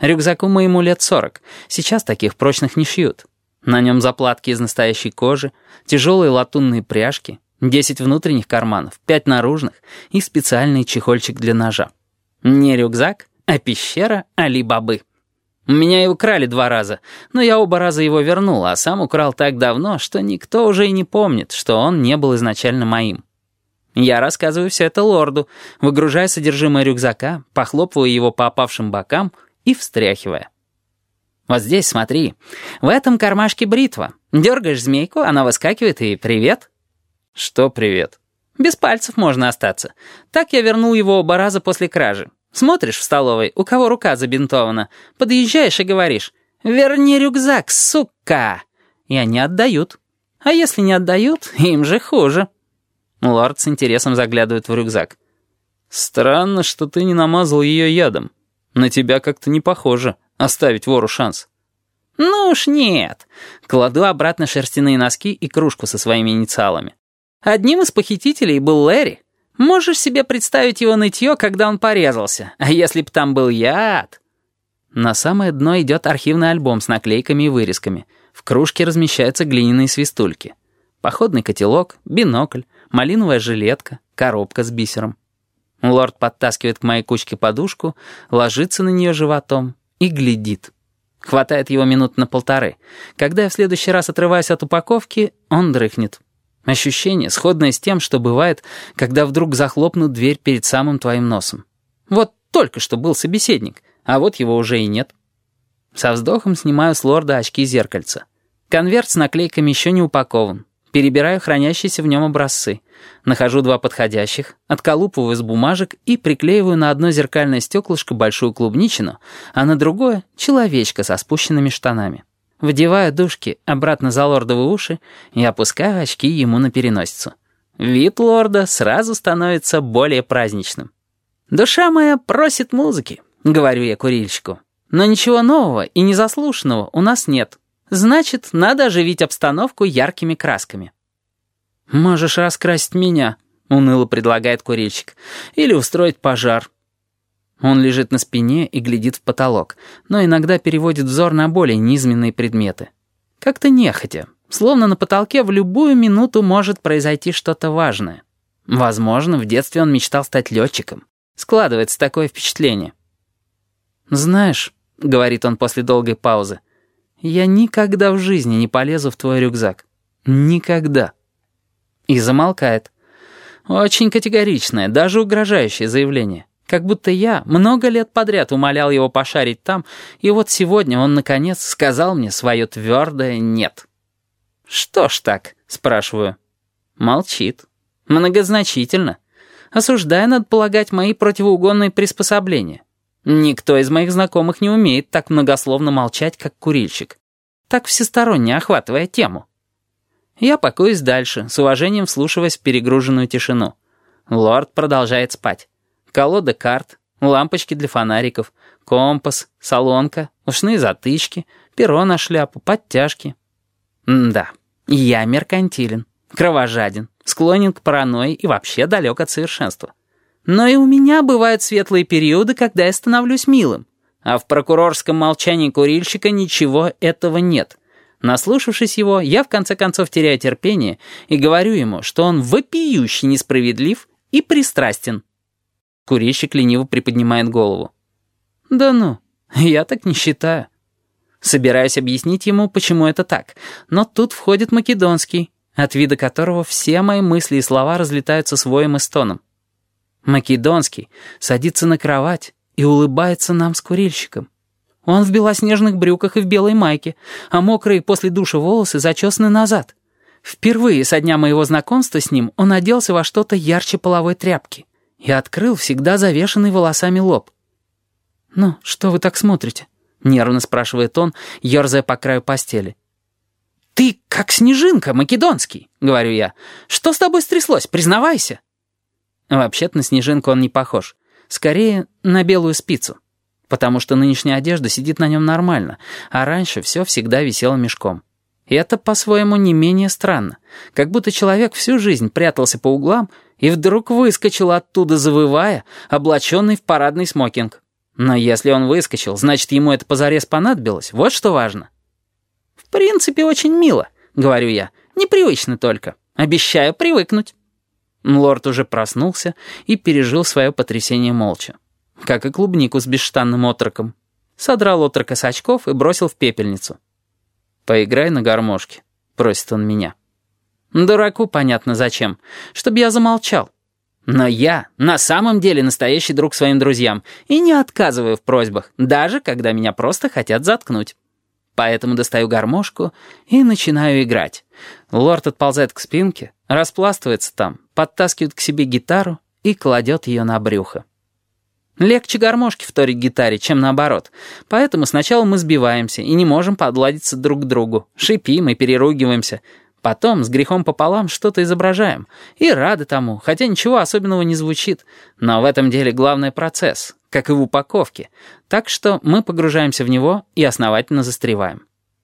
Рюкзаку моему лет сорок. Сейчас таких прочных не шьют. На нем заплатки из настоящей кожи, тяжелые латунные пряжки, десять внутренних карманов, пять наружных и специальный чехольчик для ножа. Не рюкзак, а пещера Али-Бабы. Меня и украли два раза, но я оба раза его вернул, а сам украл так давно, что никто уже и не помнит, что он не был изначально моим. Я рассказываю все это лорду, выгружая содержимое рюкзака, похлопывая его по опавшим бокам и встряхивая. Вот здесь, смотри, в этом кармашке бритва. Дергаешь змейку, она выскакивает и привет. Что привет? Без пальцев можно остаться. Так я вернул его оба раза после кражи. Смотришь в столовой, у кого рука забинтована, подъезжаешь и говоришь «Верни рюкзак, сука!» И они отдают. А если не отдают, им же хуже. Лорд с интересом заглядывает в рюкзак. «Странно, что ты не намазал ее ядом. На тебя как-то не похоже оставить вору шанс». «Ну уж нет». Кладу обратно шерстяные носки и кружку со своими инициалами. Одним из похитителей был Лэри. Можешь себе представить его нытье, когда он порезался. А если б там был яд? На самое дно идет архивный альбом с наклейками и вырезками. В кружке размещаются глиняные свистульки. Походный котелок, бинокль, малиновая жилетка, коробка с бисером. Лорд подтаскивает к моей кучке подушку, ложится на нее животом и глядит. Хватает его минут на полторы. Когда я в следующий раз отрываюсь от упаковки, он дрыхнет. Ощущение, сходное с тем, что бывает, когда вдруг захлопнут дверь перед самым твоим носом. Вот только что был собеседник, а вот его уже и нет. Со вздохом снимаю с лорда очки зеркальца. Конверт с наклейками еще не упакован. Перебираю хранящиеся в нем образцы. Нахожу два подходящих, отколупываю из бумажек и приклеиваю на одно зеркальное стеклышко большую клубничину, а на другое — человечка со спущенными штанами. Вдеваю дужки обратно за лордовые уши и опускаю очки ему на переносицу. Вид лорда сразу становится более праздничным. «Душа моя просит музыки», — говорю я курильщику. «Но ничего нового и незаслушанного у нас нет». Значит, надо оживить обстановку яркими красками. «Можешь раскрасить меня», — уныло предлагает курильщик, «или устроить пожар». Он лежит на спине и глядит в потолок, но иногда переводит взор на более низменные предметы. Как-то нехотя, словно на потолке в любую минуту может произойти что-то важное. Возможно, в детстве он мечтал стать летчиком. Складывается такое впечатление. «Знаешь», — говорит он после долгой паузы, — я никогда в жизни не полезу в твой рюкзак. Никогда. И замолкает. Очень категоричное, даже угрожающее заявление. Как будто я много лет подряд умолял его пошарить там, и вот сегодня он, наконец, сказал мне свое твердое «нет». «Что ж так?» — спрашиваю. Молчит. Многозначительно. Осуждая, надо полагать, мои противоугонные приспособления. Никто из моих знакомых не умеет так многословно молчать, как курильщик. Так всесторонне охватывая тему. Я пакуюсь дальше, с уважением вслушиваясь в перегруженную тишину. Лорд продолжает спать. Колода карт, лампочки для фонариков, компас, солонка, ушные затычки, перо на шляпу, подтяжки. М да, я меркантилен, кровожаден, склонен к паранойи и вообще далек от совершенства. Но и у меня бывают светлые периоды, когда я становлюсь милым. А в прокурорском молчании курильщика ничего этого нет. Наслушавшись его, я в конце концов теряю терпение и говорю ему, что он вопиюще несправедлив и пристрастен. Курильщик лениво приподнимает голову. «Да ну, я так не считаю». Собираюсь объяснить ему, почему это так, но тут входит македонский, от вида которого все мои мысли и слова разлетаются с воем и. Македонский садится на кровать и улыбается нам с курильщиком. Он в белоснежных брюках и в белой майке, а мокрые после душа волосы зачесаны назад. Впервые со дня моего знакомства с ним он оделся во что-то ярче половой тряпки и открыл всегда завешенный волосами лоб. «Ну, что вы так смотрите?» — нервно спрашивает он, ерзая по краю постели. «Ты как снежинка, македонский», — говорю я. «Что с тобой стряслось? Признавайся». Вообще-то на снежинку он не похож. Скорее, на белую спицу. Потому что нынешняя одежда сидит на нем нормально, а раньше все всегда висело мешком. И это, по-своему, не менее странно. Как будто человек всю жизнь прятался по углам и вдруг выскочил оттуда, завывая, облаченный в парадный смокинг. Но если он выскочил, значит, ему это позарез понадобилось. Вот что важно. «В принципе, очень мило», — говорю я. «Непривычно только. Обещаю привыкнуть». Лорд уже проснулся и пережил свое потрясение молча. Как и клубнику с бесштанным отроком. Содрал отрока с очков и бросил в пепельницу. «Поиграй на гармошке», — просит он меня. Дураку понятно зачем. Чтобы я замолчал. Но я на самом деле настоящий друг своим друзьям и не отказываю в просьбах, даже когда меня просто хотят заткнуть. Поэтому достаю гармошку и начинаю играть. Лорд отползает к спинке, распластывается там, подтаскивает к себе гитару и кладет ее на брюхо. Легче гармошки вторить гитаре, чем наоборот. Поэтому сначала мы сбиваемся и не можем подладиться друг к другу, шипим и переругиваемся, Потом с грехом пополам что-то изображаем. И рады тому, хотя ничего особенного не звучит. Но в этом деле главный процесс, как и в упаковке. Так что мы погружаемся в него и основательно застреваем.